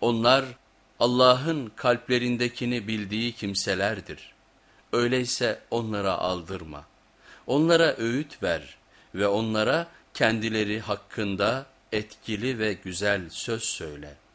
Onlar Allah'ın kalplerindekini bildiği kimselerdir. Öyleyse onlara aldırma. Onlara öğüt ver ve onlara kendileri hakkında etkili ve güzel söz söyle.''